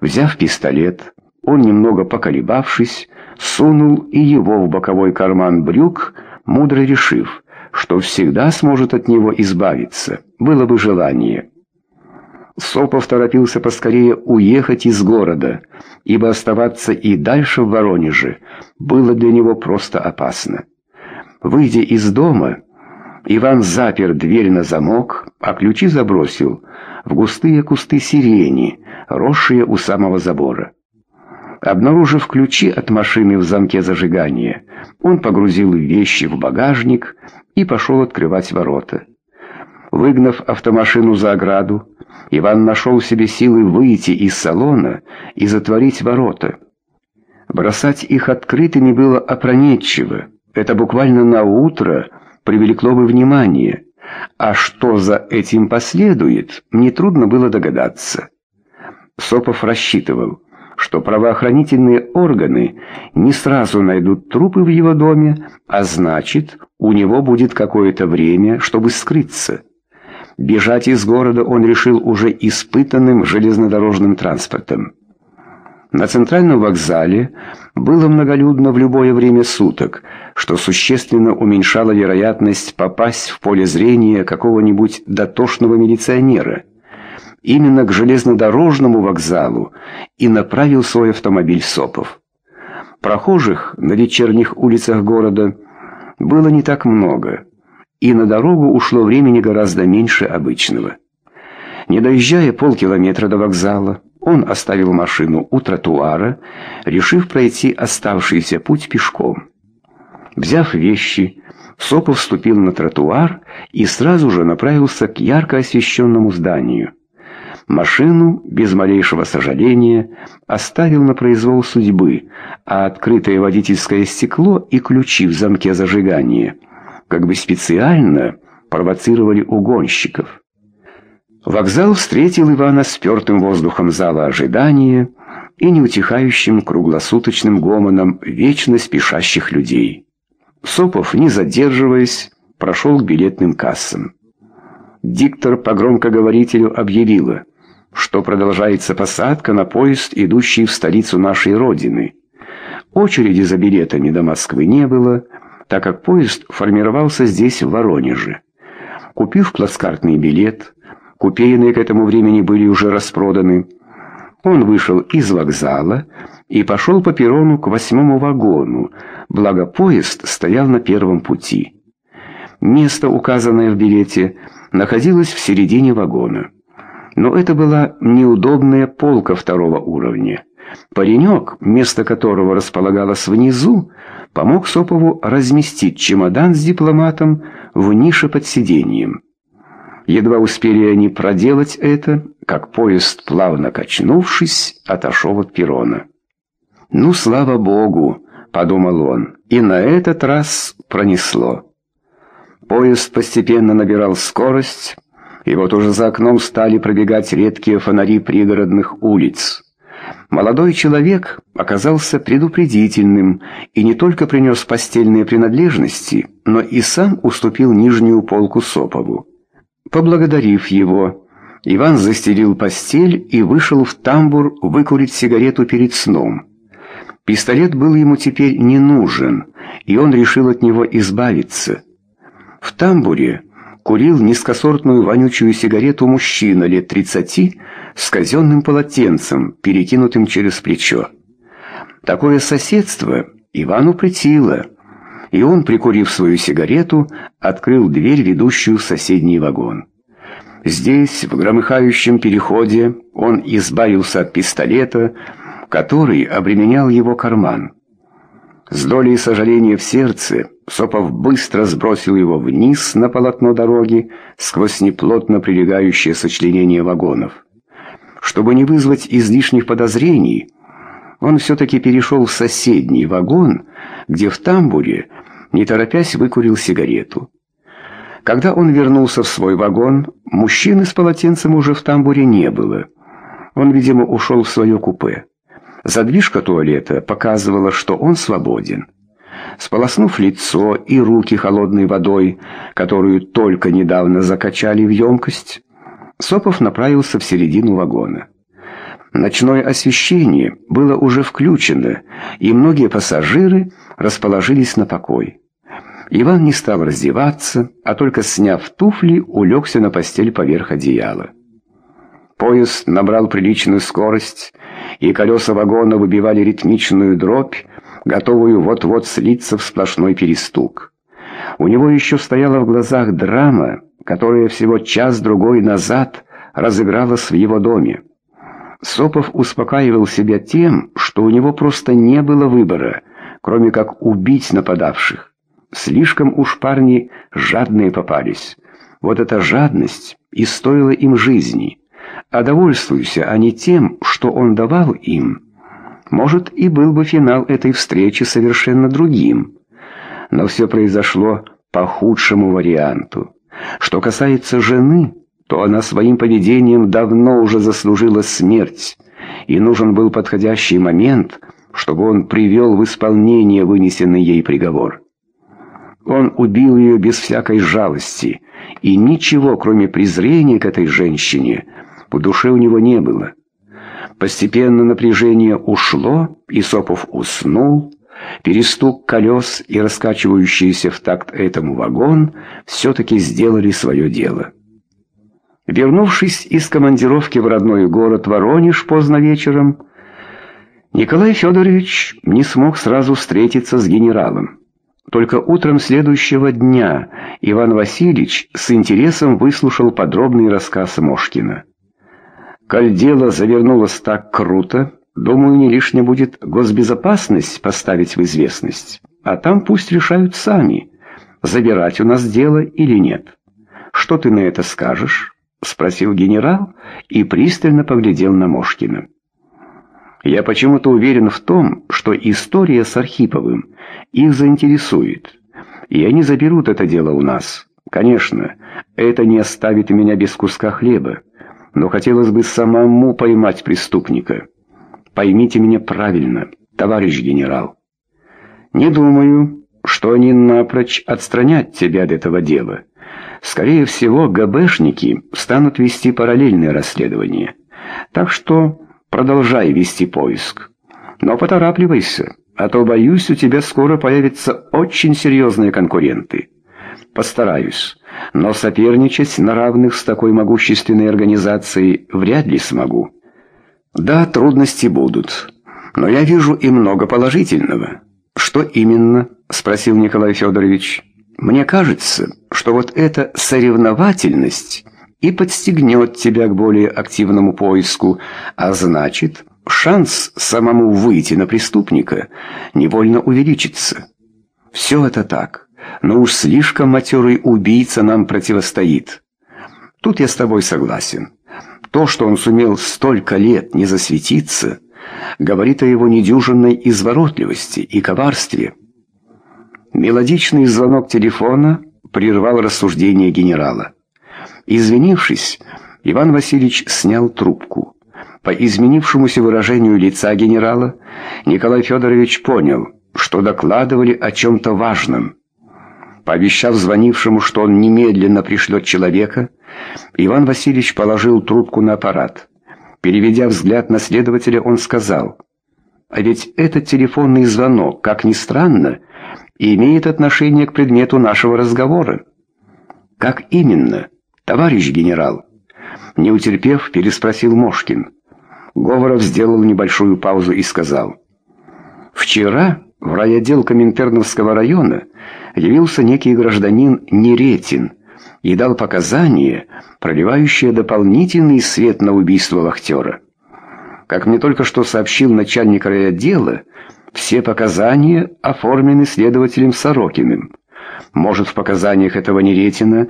Взяв пистолет, он, немного поколебавшись, сунул и его в боковой карман брюк, мудро решив, что всегда сможет от него избавиться, было бы желание. Сопов торопился поскорее уехать из города, ибо оставаться и дальше в Воронеже было для него просто опасно. Выйдя из дома, Иван запер дверь на замок, а ключи забросил в густые кусты сирени, росшие у самого забора. Обнаружив ключи от машины в замке зажигания, он погрузил вещи в багажник и пошел открывать ворота. Выгнав автомашину за ограду, Иван нашел в себе силы выйти из салона и затворить ворота. Бросать их открытыми было опрометчиво. Это буквально на утро привлекло бы внимание. А что за этим последует, нетрудно было догадаться. Сопов рассчитывал, что правоохранительные органы не сразу найдут трупы в его доме, а значит, у него будет какое-то время, чтобы скрыться. Бежать из города он решил уже испытанным железнодорожным транспортом. На центральном вокзале было многолюдно в любое время суток, что существенно уменьшало вероятность попасть в поле зрения какого-нибудь дотошного милиционера. Именно к железнодорожному вокзалу и направил свой автомобиль Сопов. Прохожих на вечерних улицах города было не так много – и на дорогу ушло времени гораздо меньше обычного. Не доезжая полкилометра до вокзала, он оставил машину у тротуара, решив пройти оставшийся путь пешком. Взяв вещи, Сопов вступил на тротуар и сразу же направился к ярко освещенному зданию. Машину, без малейшего сожаления, оставил на произвол судьбы, а открытое водительское стекло и ключи в замке зажигания – как бы специально провоцировали угонщиков. Вокзал встретил Ивана спертым воздухом зала ожидания и неутихающим круглосуточным гомоном вечно спешащих людей. Сопов, не задерживаясь, прошел к билетным кассам. Диктор по громкоговорителю объявила, что продолжается посадка на поезд, идущий в столицу нашей Родины. Очереди за билетами до Москвы не было, так как поезд формировался здесь, в Воронеже. Купив плацкартный билет, купейные к этому времени были уже распроданы, он вышел из вокзала и пошел по перрону к восьмому вагону, благо поезд стоял на первом пути. Место, указанное в билете, находилось в середине вагона. Но это была неудобная полка второго уровня. Паренек, место которого располагалось внизу, помог Сопову разместить чемодан с дипломатом в нише под сиденьем. Едва успели они проделать это, как поезд, плавно качнувшись, отошел от перрона. «Ну, слава богу!» — подумал он, и на этот раз пронесло. Поезд постепенно набирал скорость, и вот уже за окном стали пробегать редкие фонари пригородных улиц. Молодой человек оказался предупредительным и не только принес постельные принадлежности, но и сам уступил нижнюю полку Сопову. Поблагодарив его, Иван застелил постель и вышел в тамбур выкурить сигарету перед сном. Пистолет был ему теперь не нужен, и он решил от него избавиться. В тамбуре курил низкосортную вонючую сигарету мужчина лет тридцати с казенным полотенцем, перекинутым через плечо. Такое соседство Ивану притило, и он, прикурив свою сигарету, открыл дверь, ведущую в соседний вагон. Здесь, в громыхающем переходе, он избавился от пистолета, который обременял его карман. С долей сожаления в сердце Сопов быстро сбросил его вниз на полотно дороги сквозь неплотно прилегающее сочленение вагонов. Чтобы не вызвать излишних подозрений, он все-таки перешел в соседний вагон, где в тамбуре, не торопясь, выкурил сигарету. Когда он вернулся в свой вагон, мужчины с полотенцем уже в тамбуре не было. Он, видимо, ушел в свое купе. Задвижка туалета показывала, что он свободен. Сполоснув лицо и руки холодной водой, которую только недавно закачали в емкость, Сопов направился в середину вагона. Ночное освещение было уже включено, и многие пассажиры расположились на покой. Иван не стал раздеваться, а только сняв туфли, улегся на постель поверх одеяла. Поезд набрал приличную скорость, и колеса вагона выбивали ритмичную дробь, готовую вот-вот слиться в сплошной перестук. У него еще стояла в глазах драма, которая всего час-другой назад разыгралась в его доме. Сопов успокаивал себя тем, что у него просто не было выбора, кроме как убить нападавших. Слишком уж парни жадные попались. Вот эта жадность и стоила им жизни. А довольствуйся они тем, что он давал им. Может, и был бы финал этой встречи совершенно другим. Но все произошло по худшему варианту. Что касается жены, то она своим поведением давно уже заслужила смерть, и нужен был подходящий момент, чтобы он привел в исполнение вынесенный ей приговор. Он убил ее без всякой жалости, и ничего, кроме презрения к этой женщине, по душе у него не было. Постепенно напряжение ушло, и Сопов уснул, Перестук колес и раскачивающийся в такт этому вагон все-таки сделали свое дело. Вернувшись из командировки в родной город Воронеж поздно вечером, Николай Федорович не смог сразу встретиться с генералом. Только утром следующего дня Иван Васильевич с интересом выслушал подробный рассказ Мошкина. Коль дело завернулось так круто, Думаю, не лишне будет госбезопасность поставить в известность, а там пусть решают сами, забирать у нас дело или нет. Что ты на это скажешь? Спросил генерал и пристально поглядел на Мошкина. Я почему-то уверен в том, что история с Архиповым их заинтересует, и они заберут это дело у нас. Конечно, это не оставит меня без куска хлеба, но хотелось бы самому поймать преступника. Поймите меня правильно, товарищ генерал. Не думаю, что они напрочь отстранят тебя от этого дела. Скорее всего, ГБшники станут вести параллельное расследование. Так что продолжай вести поиск. Но поторапливайся, а то, боюсь, у тебя скоро появятся очень серьезные конкуренты. Постараюсь, но соперничать на равных с такой могущественной организацией вряд ли смогу. Да, трудности будут, но я вижу и много положительного. Что именно? спросил Николай Федорович. Мне кажется, что вот эта соревновательность и подстегнет тебя к более активному поиску, а значит, шанс самому выйти на преступника невольно увеличится. Все это так, но уж слишком матерый убийца нам противостоит. Тут я с тобой согласен. То, что он сумел столько лет не засветиться, говорит о его недюжинной изворотливости и коварстве. Мелодичный звонок телефона прервал рассуждение генерала. Извинившись, Иван Васильевич снял трубку. По изменившемуся выражению лица генерала Николай Федорович понял, что докладывали о чем-то важном. Пообещав звонившему, что он немедленно пришлет человека, Иван Васильевич положил трубку на аппарат. Переведя взгляд на следователя, он сказал, «А ведь этот телефонный звонок, как ни странно, имеет отношение к предмету нашего разговора». «Как именно, товарищ генерал?» Не утерпев, переспросил Мошкин. Говоров сделал небольшую паузу и сказал, «Вчера в райотдел Коминтерновского района явился некий гражданин Неретин и дал показания, проливающие дополнительный свет на убийство вахтера. Как мне только что сообщил начальник райотдела, все показания оформлены следователем Сорокиным. Может, в показаниях этого Неретина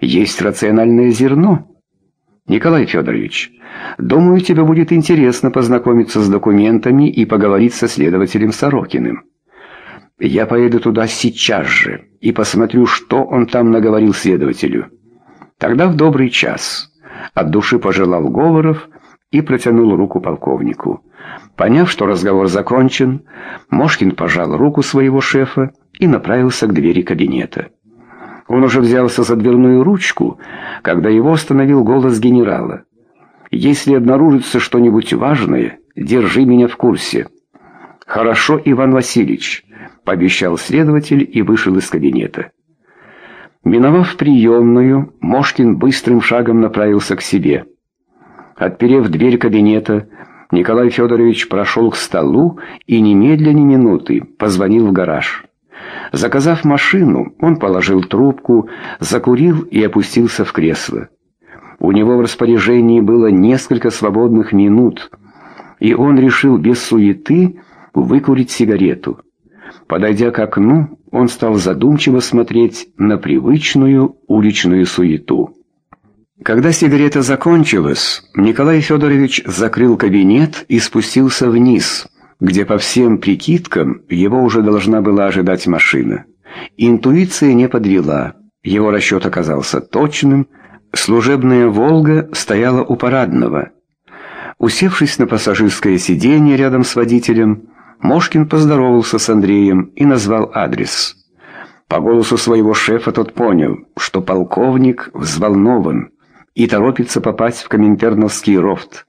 есть рациональное зерно? Николай Федорович, думаю, тебе будет интересно познакомиться с документами и поговорить со следователем Сорокиным. Я поеду туда сейчас же и посмотрю, что он там наговорил следователю. Тогда в добрый час. От души пожелал Говоров и протянул руку полковнику. Поняв, что разговор закончен, Мошкин пожал руку своего шефа и направился к двери кабинета. Он уже взялся за дверную ручку, когда его остановил голос генерала. Если обнаружится что-нибудь важное, держи меня в курсе». «Хорошо, Иван Васильевич», — пообещал следователь и вышел из кабинета. Миновав приемную, Мошкин быстрым шагом направился к себе. Отперев дверь кабинета, Николай Федорович прошел к столу и немедленно минуты позвонил в гараж. Заказав машину, он положил трубку, закурил и опустился в кресло. У него в распоряжении было несколько свободных минут, и он решил без суеты выкурить сигарету. Подойдя к окну, он стал задумчиво смотреть на привычную уличную суету. Когда сигарета закончилась, Николай Федорович закрыл кабинет и спустился вниз, где по всем прикидкам его уже должна была ожидать машина. Интуиция не подвела, его расчет оказался точным, служебная «Волга» стояла у парадного. Усевшись на пассажирское сиденье рядом с водителем, Мошкин поздоровался с Андреем и назвал адрес. По голосу своего шефа тот понял, что полковник взволнован и торопится попасть в Коминтерновский рофт.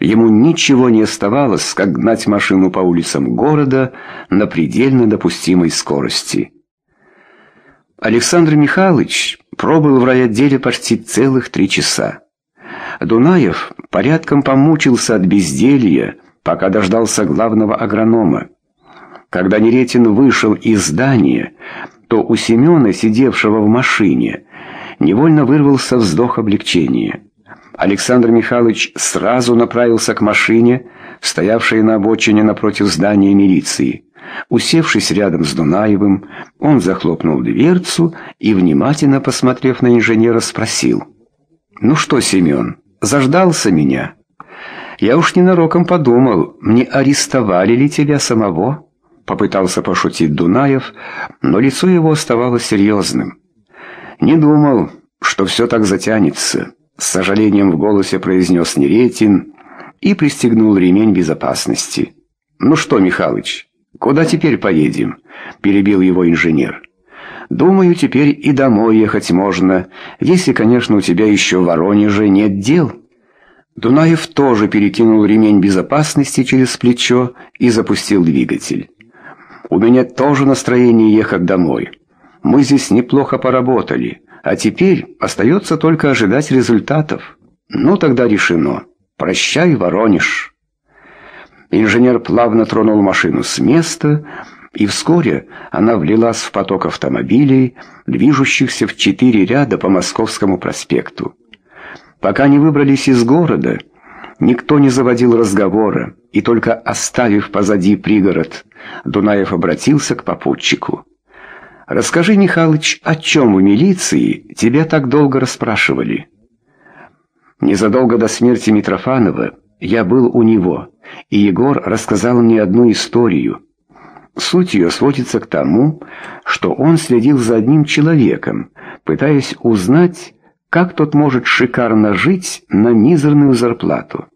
Ему ничего не оставалось, как гнать машину по улицам города на предельно допустимой скорости. Александр Михайлович пробыл в райотделе почти целых три часа. Дунаев порядком помучился от безделья, пока дождался главного агронома. Когда Неретин вышел из здания, то у Семена, сидевшего в машине, невольно вырвался вздох облегчения. Александр Михайлович сразу направился к машине, стоявшей на обочине напротив здания милиции. Усевшись рядом с Дунаевым, он захлопнул дверцу и, внимательно посмотрев на инженера, спросил. «Ну что, Семен, заждался меня?» «Я уж ненароком подумал, не арестовали ли тебя самого?» Попытался пошутить Дунаев, но лицо его оставалось серьезным. «Не думал, что все так затянется», — с сожалением в голосе произнес Неретин и пристегнул ремень безопасности. «Ну что, Михалыч, куда теперь поедем?» — перебил его инженер. «Думаю, теперь и домой ехать можно, если, конечно, у тебя еще в Воронеже нет дел». Дунаев тоже перекинул ремень безопасности через плечо и запустил двигатель. «У меня тоже настроение ехать домой». Мы здесь неплохо поработали, а теперь остается только ожидать результатов. Ну тогда решено. Прощай, Воронеж. Инженер плавно тронул машину с места, и вскоре она влилась в поток автомобилей, движущихся в четыре ряда по Московскому проспекту. Пока не выбрались из города, никто не заводил разговора, и только оставив позади пригород, Дунаев обратился к попутчику. Расскажи, Михалыч, о чем в милиции тебя так долго расспрашивали? Незадолго до смерти Митрофанова я был у него, и Егор рассказал мне одну историю. Суть ее сводится к тому, что он следил за одним человеком, пытаясь узнать, как тот может шикарно жить на мизерную зарплату.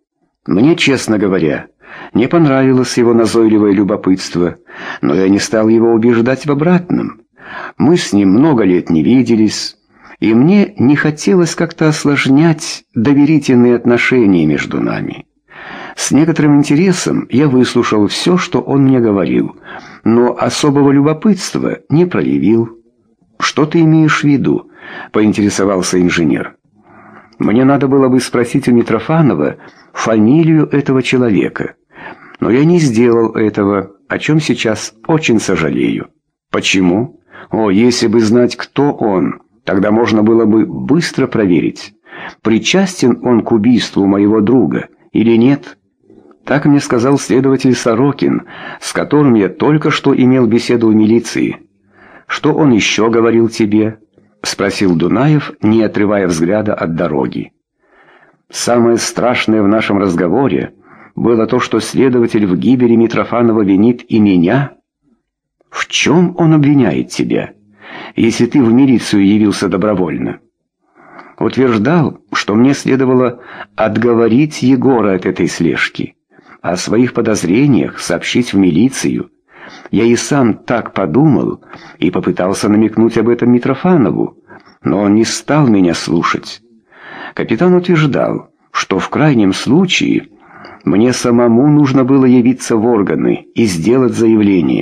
Мне, честно говоря, не понравилось его назойливое любопытство, но я не стал его убеждать в обратном. Мы с ним много лет не виделись, и мне не хотелось как-то осложнять доверительные отношения между нами. С некоторым интересом я выслушал все, что он мне говорил, но особого любопытства не проявил. «Что ты имеешь в виду?» — поинтересовался инженер. «Мне надо было бы спросить у Митрофанова фамилию этого человека, но я не сделал этого, о чем сейчас очень сожалею. Почему?» О, если бы знать, кто он, тогда можно было бы быстро проверить, причастен он к убийству моего друга или нет. Так мне сказал следователь Сорокин, с которым я только что имел беседу в милиции. Что он еще говорил тебе? спросил Дунаев, не отрывая взгляда от дороги. Самое страшное в нашем разговоре было то, что следователь в гибели Митрофанова винит и меня. В чем он обвиняет тебя, если ты в милицию явился добровольно? Утверждал, что мне следовало отговорить Егора от этой слежки, а о своих подозрениях сообщить в милицию. Я и сам так подумал и попытался намекнуть об этом Митрофанову, но он не стал меня слушать. Капитан утверждал, что в крайнем случае мне самому нужно было явиться в органы и сделать заявление.